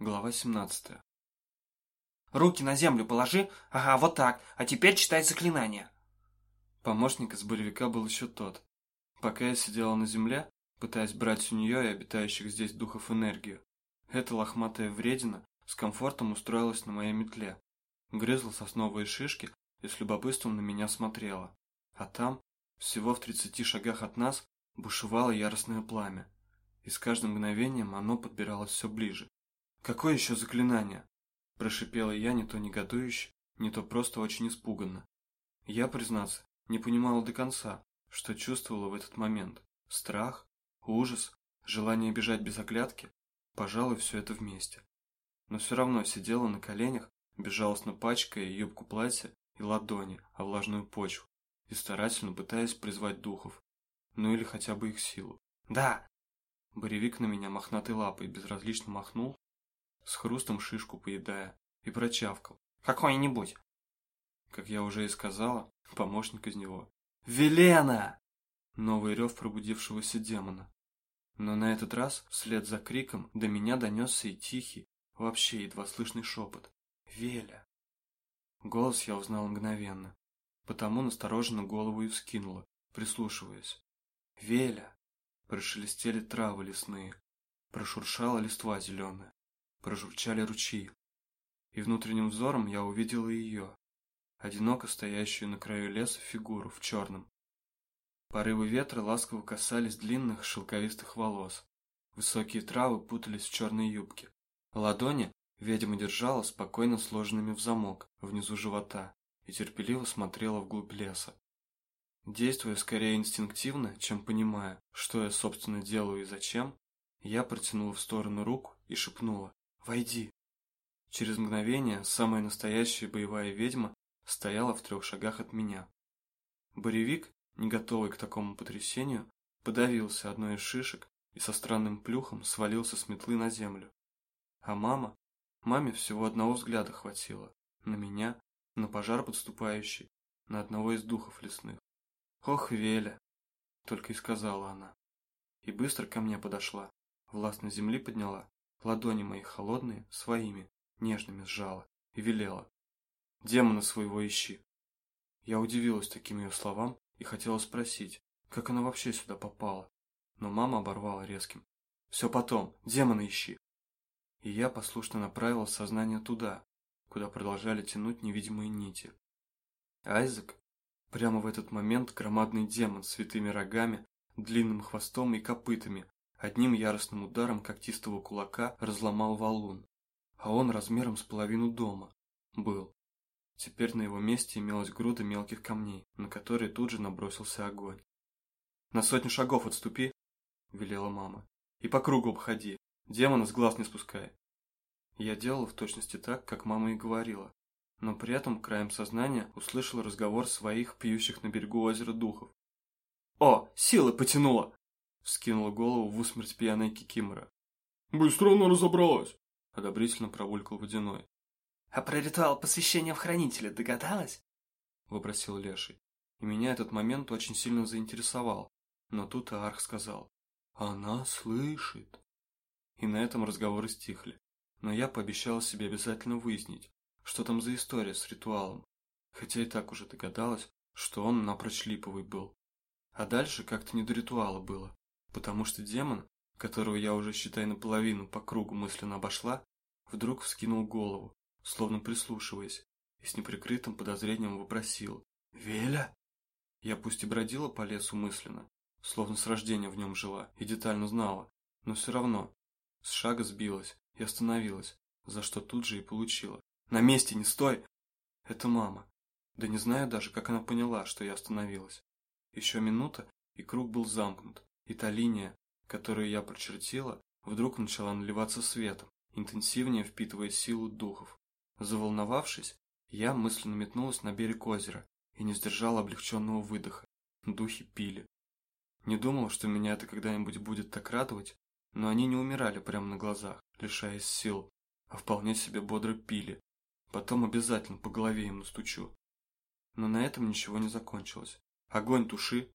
Глава 17. Руки на землю положи. Ага, вот так. А теперь читай заклинание. Помощник из боевика был еще тот. Пока я сидела на земле, пытаясь брать у нее и обитающих здесь духов энергию, эта лохматая вредина с комфортом устроилась на моей метле, грызла сосновые шишки и с любопытством на меня смотрела. А там, всего в тридцати шагах от нас, бушевало яростное пламя, и с каждым мгновением оно подбиралось все ближе. «Какое еще заклинание?» – прошипела я не то негодующе, не то просто очень испуганно. Я, признаться, не понимала до конца, что чувствовала в этот момент. Страх, ужас, желание бежать без оглядки, пожалуй, все это вместе. Но все равно сидела на коленях, безжалостно пачкая юбку платья и ладони о влажную почву и старательно пытаясь призвать духов, ну или хотя бы их силу. Да. Боревик на меня мохнатой лапой безразлично махнул, с хрустом шишку поедая, и прочавкал. Какой-нибудь. Как я уже и сказала, помощник из него. «Велена!» Новый рев пробудившегося демона. Но на этот раз, вслед за криком, до меня донесся и тихий, вообще едва слышный шепот. «Веля!» Голос я узнал мгновенно, потому настороженно голову и вскинула, прислушиваясь. «Веля!» Прошелестели травы лесные, прошуршала листва зеленая, прожурчали ручьи. И внутренним взором я увидела ее, одиноко стоящую на краю леса фигуру в черном. Порывы ветра ласково касались длинных шелковистых волос. Высокие травы путались в черной юбке. Ладони ведьма держала спокойно сложенными в замок внизу живота и терпеливо смотрела вглубь леса. Действуя скорее инстинктивно, чем понимая, что я, собственно, делаю и зачем, я протянула в сторону руку и шепнула «Войди». Через мгновение самая настоящая боевая ведьма стояла в трех шагах от меня. Боревик, не готовый к такому потрясению, подавился одной из шишек и со странным плюхом свалился с метлы на землю. А мама? Маме всего одного взгляда хватило. На меня, на пожар подступающий, на одного из духов лесных. «Ох, Веля!» — только и сказала она. И быстро ко мне подошла, властно земли подняла, ладони мои холодные, своими, нежными сжала и велела. «Демона своего ищи!» Я удивилась таким ее словам и хотела спросить, как она вообще сюда попала. Но мама оборвала резким. «Все потом, демона ищи!» И я послушно направила сознание туда, куда продолжали тянуть невидимые нити. Айзек, Прямо в этот момент громадный демон с святыми рогами, длинным хвостом и копытами одним яростным ударом когтистого кулака разломал валун. А он размером с половину дома. Был. Теперь на его месте имелась груда мелких камней, на которые тут же набросился огонь. «На сотню шагов отступи», — велела мама, — «и по кругу обходи, демона с глаз не спускай». Я делала в точности так, как мама и говорила, но при этом краем сознания услышал разговор своих пьющих на берегу озера духов. «О, силы потянула!» — вскинула голову в усмерть пьяная Кикимора. «Быстро она разобралась!» — одобрительно пробулькал Водяной. «А про ритуал посвящения в хранителя догадалась?» — вопросил Леший. И меня этот момент очень сильно заинтересовал. Но тут Арх сказал. «Она слышит!» И на этом разговоры стихли. Но я пообещал себе обязательно выяснить, что там за история с ритуалом, хотя и так уже догадалась, что он напрочь липовый был. А дальше как-то не до ритуала было, потому что демон, которого я уже, считай, наполовину по кругу мысленно обошла, вдруг вскинул голову, словно прислушиваясь, и с неприкрытым подозрением вопросил «Веля?». Я пусть и бродила по лесу мысленно, словно с рождения в нем жила и детально знала, но все равно с шага сбилась и остановилась, за что тут же и получила. На месте не стой!» Это мама. Да не знаю даже, как она поняла, что я остановилась. Еще минута, и круг был замкнут, и та линия, которую я прочертила, вдруг начала наливаться светом, интенсивнее впитывая силу духов. Заволновавшись, я мысленно метнулась на берег озера и не сдержала облегченного выдоха. Духи пили. Не думал, что меня это когда-нибудь будет так радовать, но они не умирали прямо на глазах, лишаясь сил, а вполне себе бодро пили, Потом обязательно по голове им настучу. Но на этом ничего не закончилось. Огонь туши.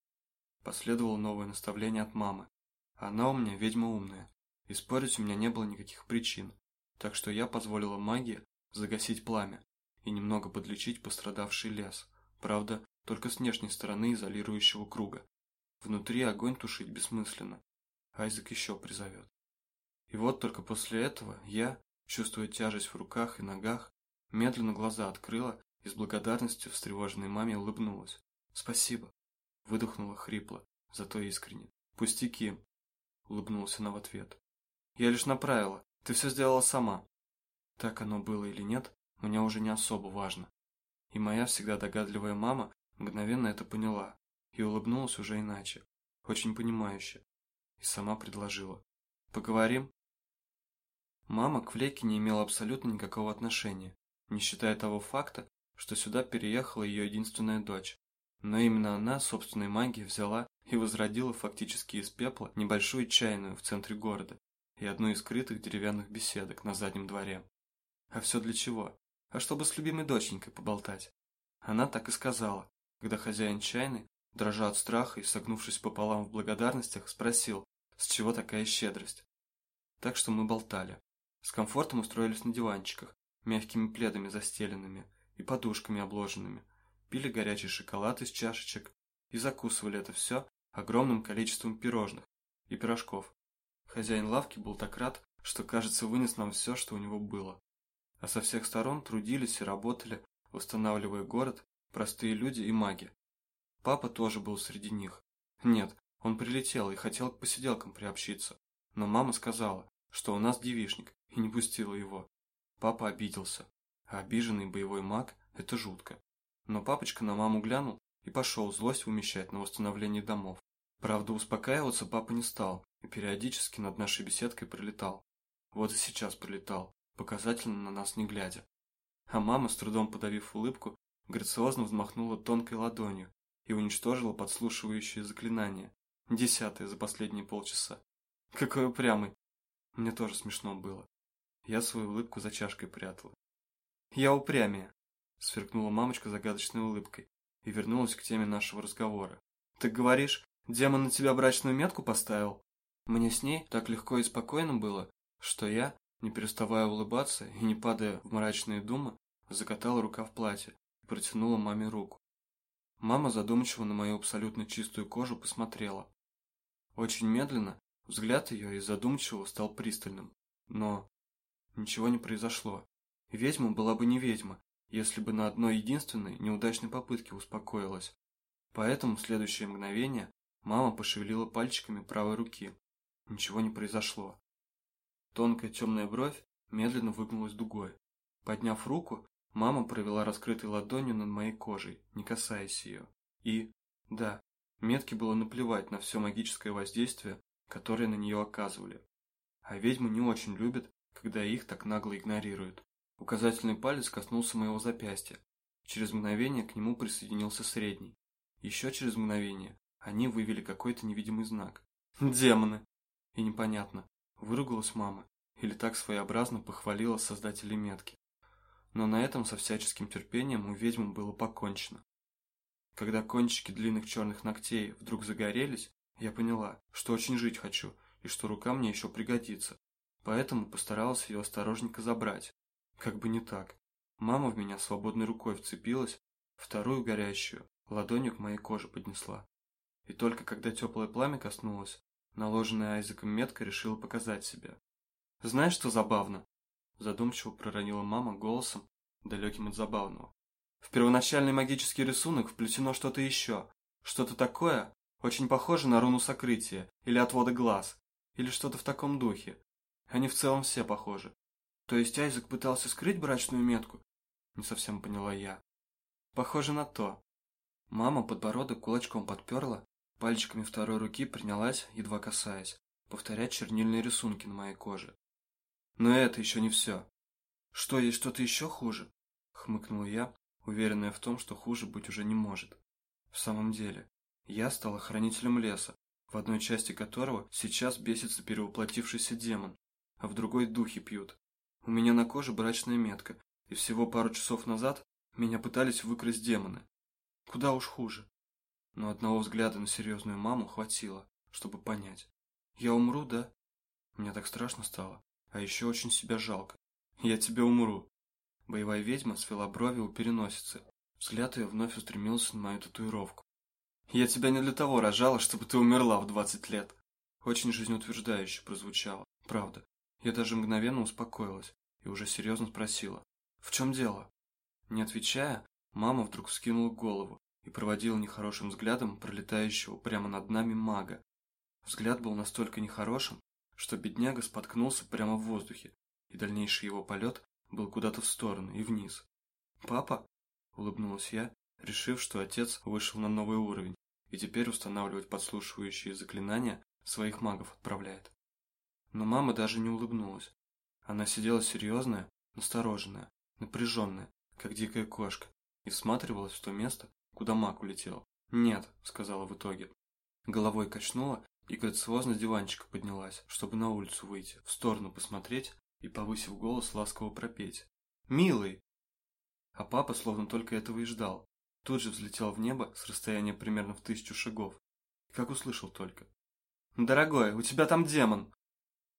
Последовало новое наставление от мамы. Она у меня ведьма умная. И спорить у меня не было никаких причин. так что я позволила магии загасить пламя и немного подлечить пострадавший лес, правда, только с внешней стороны изолирующего круга. Внутри огонь тушить бессмысленно, Айзек еще призовет. И вот только после этого я, чувствуя тяжесть в руках и ногах, медленно глаза открыла и с благодарностью встревоженной маме улыбнулась. «Спасибо», — выдохнула хрипло, зато искренне. «Пустяки», — улыбнулась она в ответ. «Я лишь направила, ты все сделала сама». Так оно было или нет, мне уже не особо важно. И моя всегда догадливая мама мгновенно это поняла и улыбнулась уже иначе, очень понимающе, и сама предложила. «Поговорим?» Мама к Флеке не имела абсолютно никакого отношения, не считая того факта, что сюда переехала ее единственная дочь. Но именно она собственной магией взяла и возродила фактически из пепла небольшую чайную в центре города и одну из скрытых деревянных беседок на заднем дворе. А все для чего? А чтобы с любимой доченькой поболтать. Она так и сказала, когда хозяин чайной, дрожа от страха и согнувшись пополам в благодарностях, спросил, с чего такая щедрость. Так что мы болтали. С комфортом устроились на диванчиках, мягкими пледами застеленными и подушками обложенными, пили горячий шоколад из чашечек и закусывали это все огромным количеством пирожных и пирожков. Хозяин лавки был так рад, что, кажется, вынес нам все, что у него было. А со всех сторон трудились и работали, восстанавливая город, простые люди и маги. Папа тоже был среди них. Нет, он прилетел и хотел к посиделкам приобщиться, но мама сказала, что у нас девишник, и не пустила его. Папа обиделся, а обиженный боевой маг – это жутко. Но папочка на маму глянул и пошел злость вымещать на восстановление домов. Правда, успокаиваться папа не стал и периодически над нашей беседкой пролетал. Вот и сейчас пролетал, показательно на нас не глядя. А мама, с трудом подавив улыбку, грациозно взмахнула тонкой ладонью и уничтожила подслушивающее заклинание. Десятое за последние полчаса. Какой упрямый. Мне тоже смешно было. Я свою улыбку за чашкой прятала. «Я упрямее», – сверкнула мамочка загадочной улыбкой и вернулась к теме нашего разговора. «Ты говоришь, демон на тебя брачную метку поставил?» Мне с ней так легко и спокойно было, что я, не переставая улыбаться и не падая в мрачные думы, закатала рука в платье и протянула маме руку. Мама задумчиво на мою абсолютно чистую кожу посмотрела. Очень медленно взгляд ее из задумчивого стал пристальным, но ничего не произошло. Ведьма была бы не ведьма, если бы на одной единственной неудачной попытке успокоилась. Поэтому в следующее мгновение мама пошевелила пальчиками правой руки. Ничего не произошло. Тонкая темная бровь медленно выгнулась дугой. Подняв руку, мама провела раскрытой ладонью над моей кожей, не касаясь ее. И, да, метке было наплевать на все магическое воздействие, которое на нее оказывали. А ведьмы не очень любят, когда их так нагло игнорируют. Указательный палец коснулся моего запястья. Через мгновение к нему присоединился средний. Еще через мгновение они вывели какой-то невидимый знак. Демоны! И непонятно, выругалась мама или так своеобразно похвалила создателей метки. Но на этом со всяческим терпением у ведьмы было покончено. Когда кончики длинных черных ногтей вдруг загорелись, я поняла, что очень жить хочу и что рука мне еще пригодится. Поэтому постаралась ее осторожненько забрать. Как бы не так. Мама в меня свободной рукой вцепилась, вторую горящую ладонью к моей коже поднесла. И только когда теплое пламя коснулось, наложенная Айзеком метка решила показать себя. «Знаешь, что забавно?» Задумчиво проронила мама голосом, далеким от забавного. В первоначальный магический рисунок вплетено что-то еще. Что-то такое, очень похоже на руну сокрытия, или отвода глаз, или что-то в таком духе. Они в целом все похожи. То есть Айзек пытался скрыть брачную метку? Не совсем поняла я. Похоже на то. Мама подбородок кулачком подперла, пальчиками второй руки принялась, едва касаясь, повторять чернильные рисунки на моей коже. Но это еще не все. Что, есть что-то еще хуже? Хмыкнул я, уверенная в том, что хуже быть уже не может. В самом деле, я стала хранителем леса, в одной части которого сейчас бесится перевоплотившийся демон, а в другой духи пьют. У меня на коже брачная метка, и всего пару часов назад меня пытались выкрасть демоны. Куда уж хуже. Но одного взгляда на серьезную маму хватило, чтобы понять. Я умру, да? Мне так страшно стало, а еще очень себя жалко. Я тебя умру. Боевая ведьма свела брови у переносицы. Взгляд ее вновь устремился на мою татуировку. Я тебя не для того рожала, чтобы ты умерла в двадцать лет. Очень жизнеутверждающе прозвучало. Правда. Я даже мгновенно успокоилась и уже серьезно спросила. В чем дело? Не отвечая, мама вдруг вскинула голову и проводила нехорошим взглядом пролетающего прямо над нами мага. Взгляд был настолько нехорошим, что бедняга споткнулся прямо в воздухе, и дальнейший его полет был куда-то в сторону и вниз. «Папа?» – улыбнулась я, решив, что отец вышел на новый уровень и теперь устанавливать подслушивающие заклинания своих магов отправляет. Но мама даже не улыбнулась. Она сидела серьезная, настороженная, напряженная, как дикая кошка, и всматривалась в то место, куда маг улетел. «Нет», — сказала в итоге. Головой качнула и грациозно с диванчика поднялась, чтобы на улицу выйти, в сторону посмотреть и, повысив голос, ласково пропеть. «Милый!» А папа словно только этого и ждал. Тут же взлетел в небо с расстояния примерно в тысячу шагов. Как услышал только. «Дорогой, у тебя там демон!»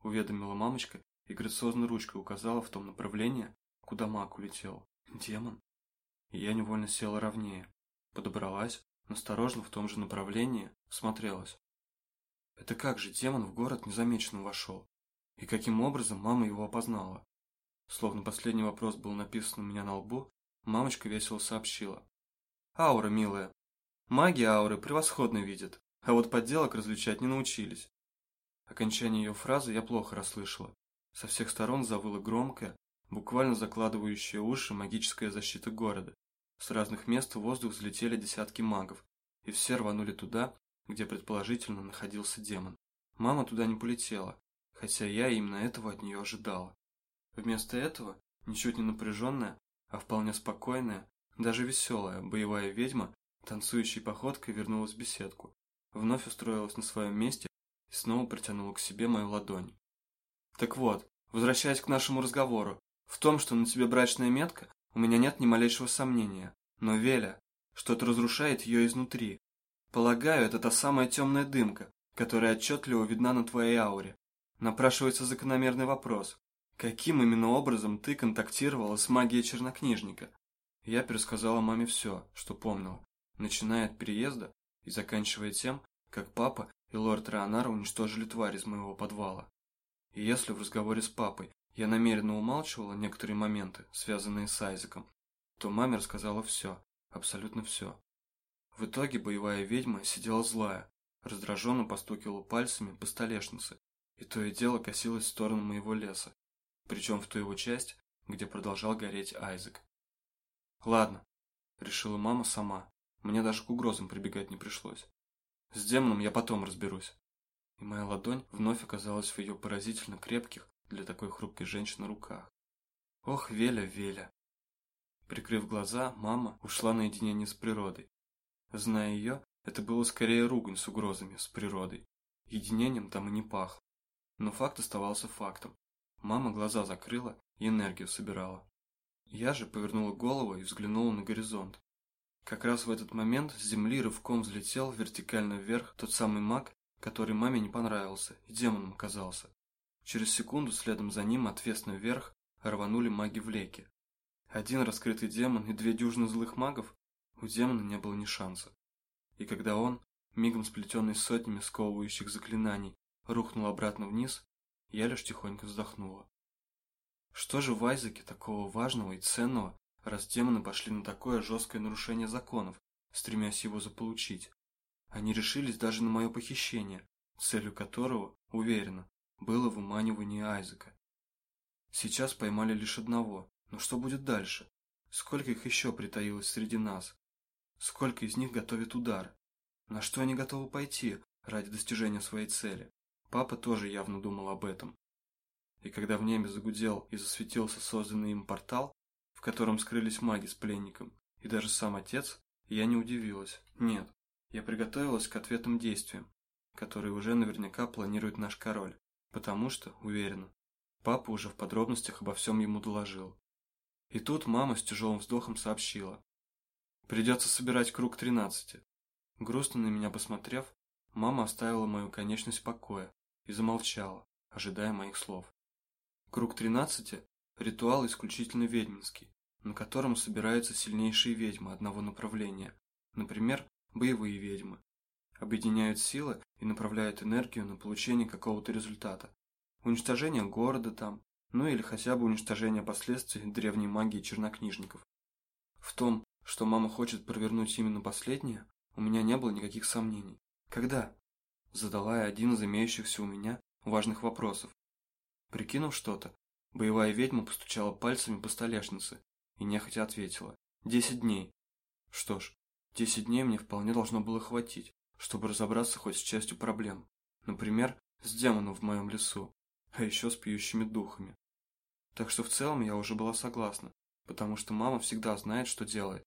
Уведомила мамочка и грациозно ручкой указала в том направлении, куда маг улетел. «Демон?» И я невольно села ровнее. Подобралась, осторожно в том же направлении, смотрелась. Это как же демон в город незамеченным вошел? И каким образом мама его опознала? Словно последний вопрос был написан у меня на лбу, мамочка весело сообщила. Аура, милая. Маги ауры превосходно видят, а вот подделок различать не научились. Окончание ее фразы я плохо расслышала. Со всех сторон завыла громкая, буквально закладывающая уши магическая защита города. С разных мест в воздух взлетели десятки магов, и все рванули туда, где предположительно находился демон. Мама туда не полетела, хотя я именно этого от нее ожидала. Вместо этого, ничуть не напряженная, а вполне спокойная, даже веселая, боевая ведьма, танцующей походкой вернулась в беседку, вновь устроилась на своем месте и снова притянула к себе мою ладонь. Так вот, возвращаясь к нашему разговору, в том, что на тебе брачная метка, у меня нет ни малейшего сомнения. Но, Веля, что-то разрушает ее изнутри. Полагаю, это та самая темная дымка, которая отчетливо видна на твоей ауре. Напрашивается закономерный вопрос. Каким именно образом ты контактировала с магией чернокнижника? Я пересказала маме все, что помнила, начиная от переезда и заканчивая тем, как папа и лорд Реонар уничтожили тварь из моего подвала. И если в разговоре с папой я намеренно умалчивала некоторые моменты, связанные с Айзеком, то маме рассказала все, абсолютно все. В итоге боевая ведьма сидела злая, раздраженно постукивала пальцами по столешнице, и то и дело косилась в сторону моего леса, причем в ту его часть, где продолжал гореть Айзек. «Ладно», — решила мама сама, мне даже к угрозам прибегать не пришлось. С демоном я потом разберусь. И моя ладонь вновь оказалась в ее поразительно крепких, для такой хрупкой женщины руках. Ох, Веля, Веля. Прикрыв глаза, мама ушла на единение с природой. Зная ее, это было скорее ругань с угрозами, с природой. Единением там и не пахло. Но факт оставался фактом. Мама глаза закрыла и энергию собирала. Я же повернула голову и взглянула на горизонт. Как раз в этот момент с земли рывком взлетел вертикально вверх тот самый маг, который маме не понравился и демоном оказался. Через секунду следом за ним отвесно вверх рванули маги в леке. Один раскрытый демон и две дюжины злых магов, у демона не было ни шанса. И когда он, мигом сплетенный сотнями сковывающих заклинаний, рухнул обратно вниз, я лишь тихонько вздохнула. Что же в Айзеке такого важного и ценного, раз демоны пошли на такое жесткое нарушение законов, стремясь его заполучить? Они решились даже на мое похищение, целью которого, уверена, было выманивание Айзека. Сейчас поймали лишь одного, но что будет дальше? Сколько их еще притаилось среди нас? Сколько из них готовит удар? На что они готовы пойти ради достижения своей цели? Папа тоже явно думал об этом. И когда в небе загудел и засветился созданный им портал, котором скрылись маги с пленником, и даже сам отец, я не удивилась. Нет, я приготовилась к ответным действиям, которые уже наверняка планирует наш король потому что, уверена, папа уже в подробностях обо всем ему доложил. И тут мама с тяжелым вздохом сообщила. Придется собирать круг тринадцати. Грустно на меня посмотрев, мама оставила мою конечность в покое и замолчала, ожидая моих слов. Круг тринадцати ритуал исключительно ведьминский, на котором собираются сильнейшие ведьмы одного направления, например, боевые ведьмы. Объединяют силы и направляют энергию на получение какого-то результата. Уничтожение города там, ну или хотя бы уничтожение последствий древней магии чернокнижников. В том, что мама хочет провернуть именно последнее, у меня не было никаких сомнений. Когда? Задала я один из имеющихся у меня важных вопросов. Прикинув что-то, боевая ведьма постучала пальцами по столешнице и нехотя ответила. Десять дней. Что ж, десять дней мне вполне должно было хватить, чтобы разобраться хоть с частью проблем. Например, с демоном в моем лесу, а еще с пьющими духами. Так что в целом я уже была согласна, потому что мама всегда знает, что делает,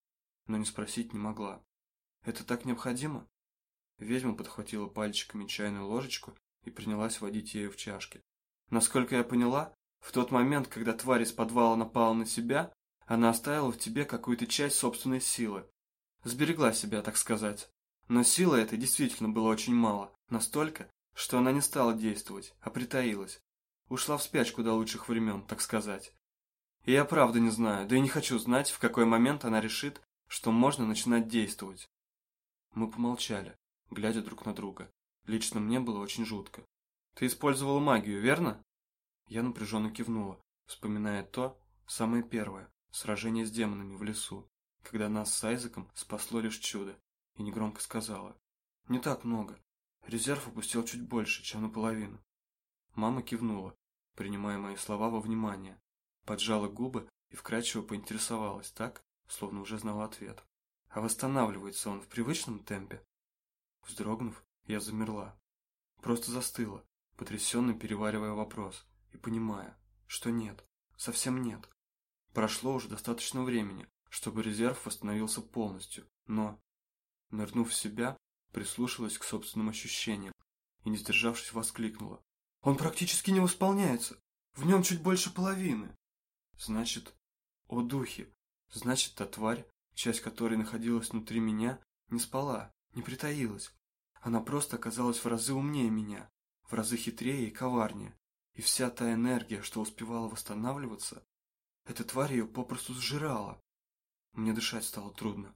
но не спросить не могла. Это так необходимо? Ведьма подхватила пальчиками чайную ложечку и принялась водить ею в чашке. Насколько я поняла, в тот момент, когда тварь из подвала напала на себя, она оставила в тебе какую-то часть собственной силы. Сберегла себя, так сказать. Но силы этой действительно было очень мало, настолько, что она не стала действовать, а притаилась. Ушла в спячку до лучших времен, так сказать. И я правда не знаю, да и не хочу знать, в какой момент она решит, что можно начинать действовать. Мы помолчали, глядя друг на друга. Лично мне было очень жутко. Ты использовала магию, верно? Я напряженно кивнула, вспоминая то, самое первое, сражение с демонами в лесу, когда нас с Айзеком спасло лишь чудо, и негромко сказала. Не так много. Резерв упустил чуть больше, чем наполовину. Мама кивнула, принимая мои слова во внимание, поджала губы и вкрадчиво поинтересовалась так, словно уже знала ответ. А восстанавливается он в привычном темпе? Вздрогнув, я замерла. Просто застыла, потрясенно переваривая вопрос и понимая, что нет, совсем нет. Прошло уже достаточно времени, чтобы резерв восстановился полностью, но, нырнув в себя, прислушалась к собственным ощущениям и, не сдержавшись, воскликнула. «Он практически не восполняется! В нем чуть больше половины!» «Значит, о духе! Значит, та тварь, часть которой находилась внутри меня, не спала, не притаилась. Она просто оказалась в разы умнее меня, в разы хитрее и коварнее. И вся та энергия, что успевала восстанавливаться, эта тварь ее попросту сжирала. Мне дышать стало трудно.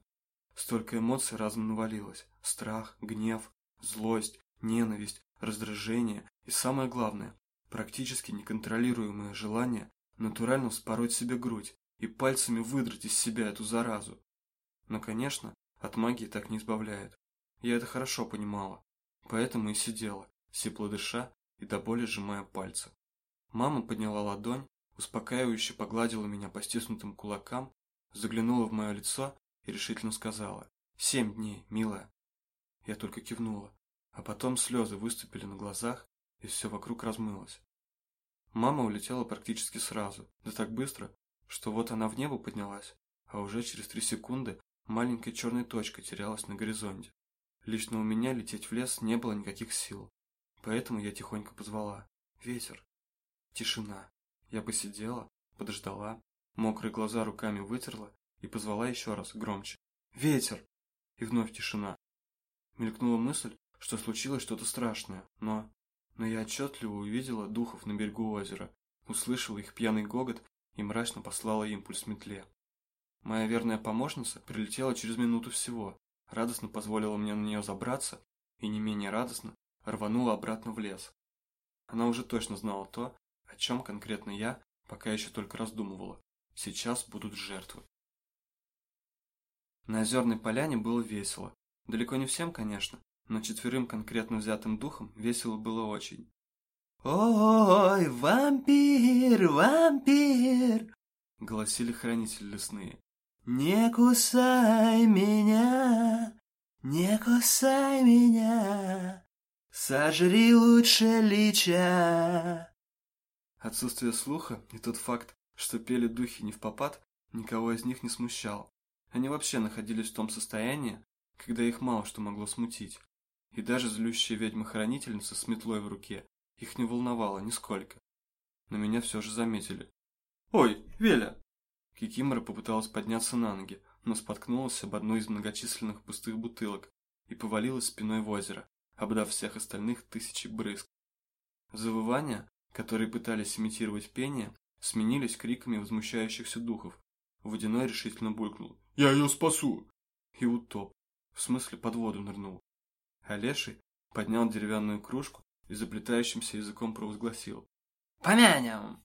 Столько эмоций разом навалилось. Страх, гнев, злость, ненависть, раздражение и самое главное, практически неконтролируемое желание натурально вспороть себе грудь и пальцами выдрать из себя эту заразу. Но, конечно, от магии так не избавляют. Я это хорошо понимала, поэтому и сидела, сипло дыша и до боли сжимая пальцы. Мама подняла ладонь, успокаивающе погладила меня по стиснутым кулакам, заглянула в мое лицо и решительно сказала «Семь дней, милая». Я только кивнула, а потом слезы выступили на глазах, и все вокруг размылось. Мама улетела практически сразу, да так быстро, что вот она в небо поднялась, а уже через три секунды маленькая черная точка терялась на горизонте. Лично у меня лететь в лес не было никаких сил, поэтому я тихонько позвала. Ветер. Тишина. Я посидела, подождала, мокрые глаза руками вытерла и позвала еще раз, громче. Ветер! И вновь тишина. Мелькнула мысль, что случилось что-то страшное, но... Но я отчетливо увидела духов на берегу озера, услышала их пьяный гогот и мрачно послала импульс метле. Моя верная помощница прилетела через минуту всего, радостно позволила мне на нее забраться и не менее радостно рванула обратно в лес. Она уже точно знала то, о чем конкретно я пока еще только раздумывала. Сейчас будут жертвы. На озерной поляне было весело. Далеко не всем, конечно, но четверым конкретно взятым духом весело было очень. «Ой, вампир, вампир!» — голосили хранители лесные. «Не кусай меня, не кусай меня, сожри лучше лича!» Отсутствие слуха и тот факт, что пели духи не в попад, никого из них не смущал. Они вообще находились в том состоянии, когда их мало что могло смутить. И даже злющая ведьма-хранительница с метлой в руке их не волновало нисколько. Но меня все же заметили. «Ой, Веля!» Кикимора попыталась подняться на ноги, но споткнулась об одну из многочисленных пустых бутылок и повалилась спиной в озеро, обдав всех остальных тысячи брызг. Завывания, которые пытались имитировать пение, сменились криками возмущающихся духов. Водяной решительно булькнул. «Я ее спасу!» И утоп. В смысле, под воду нырнул. А леший поднял деревянную кружку и заплетающимся языком провозгласил. «Помянем!»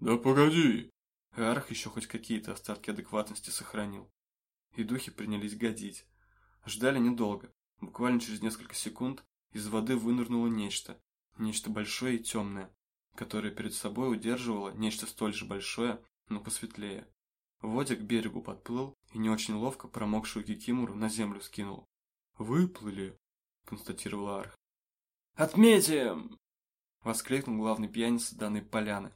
«Да погоди!» Арх еще хоть какие-то остатки адекватности сохранил. И духи принялись годить. Ждали недолго. Буквально через несколько секунд из воды вынырнуло нечто. Нечто большое и темное, которое перед собой удерживало нечто столь же большое, но посветлее. Водя к берегу подплыл и не очень ловко промокшую кикимору на землю скинул. «Выплыли», — констатировал Арх. «Отметим!» — воскликнул главный пьяница данной поляны.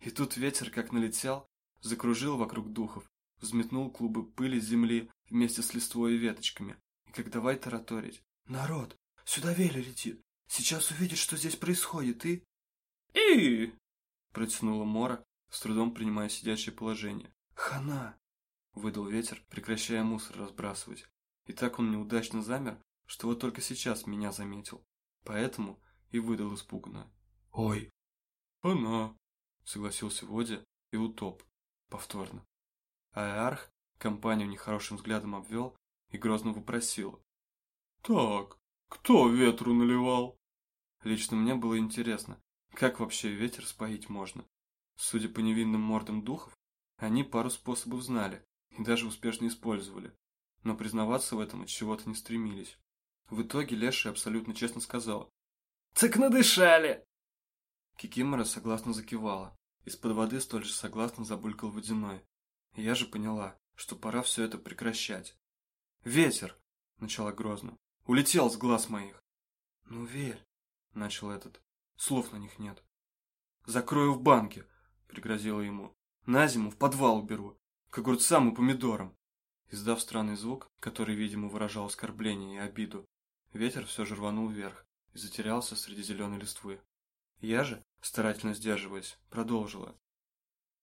И тут ветер, как налетел, закружил вокруг духов, взметнул клубы пыли земли вместе с листвой и веточками, и как давай тараторить. «Народ, сюда Веля летит, сейчас увидит, что здесь происходит, и...» «И...» — протянула Мора, с трудом принимая сидячее положение. «Хана!» — выдал ветер, прекращая мусор разбрасывать. И так он неудачно замер, что вот только сейчас меня заметил. Поэтому и выдал испуганно. «Ой!» «Она!» — согласился Водя и утоп. Повторно. А Арх компанию нехорошим взглядом обвел и грозно вопросил. «Так, кто ветру наливал?» Лично мне было интересно, как вообще ветер споить можно. Судя по невинным мордам духов, они пару способов знали и даже успешно использовали, но признаваться в этом от чего-то не стремились. В итоге Леша абсолютно честно сказал. «Так надышали!» Кикимора согласно закивала. Из-под воды столь же согласно забулькал водяной. И я же поняла, что пора все это прекращать. «Ветер!» — начала грозно. «Улетел с глаз моих!» «Ну, верь!» — начал этот. Слов на них нет. «Закрою в банке!» — пригрозила ему. На зиму в подвал уберу, к огурцам и помидорам. Издав странный звук, который, видимо, выражал оскорбление и обиду, ветер все же рванул вверх и затерялся среди зеленой листвы. Я же, старательно сдерживаясь, продолжила.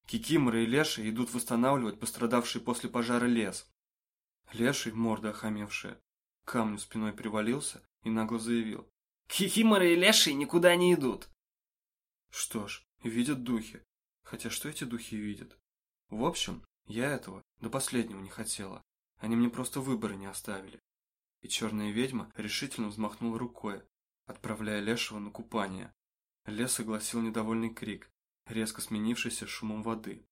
Кикиморы и Леши идут восстанавливать пострадавший после пожара лес. Леший, морда охамевшая, к камню спиной привалился и нагло заявил. Кикиморы и Леши никуда не идут. Что ж, видят духи, Хотя что эти духи видят? В общем, я этого до последнего не хотела. Они мне просто выбора не оставили. И черная ведьма решительно взмахнула рукой, отправляя Лешего на купание. Лес согласил недовольный крик, резко сменившийся шумом воды.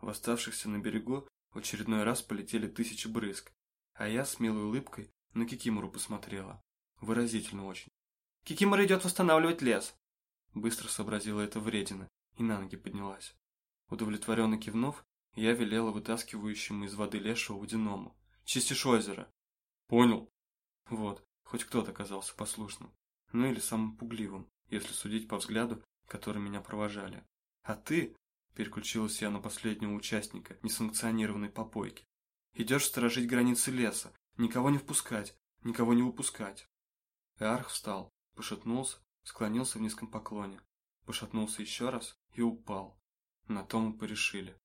В оставшихся на берегу в очередной раз полетели тысячи брызг, а я с милой улыбкой на Кикимору посмотрела. Выразительно очень. «Кикимора идет восстанавливать лес», — быстро сообразила это вредина и на ноги поднялась. Удовлетворенно кивнув, я велела вытаскивающему из воды лешего водяному. «Чистишь озеро!» «Понял!» Вот, хоть кто-то оказался послушным. Ну или самым пугливым, если судить по взгляду, который меня провожали. А ты, переключилась я на последнего участника несанкционированной попойки, идешь сторожить границы леса, никого не впускать, никого не выпускать. Эарх встал, пошатнулся, склонился в низком поклоне, пошатнулся еще раз и упал. На том мы порешили.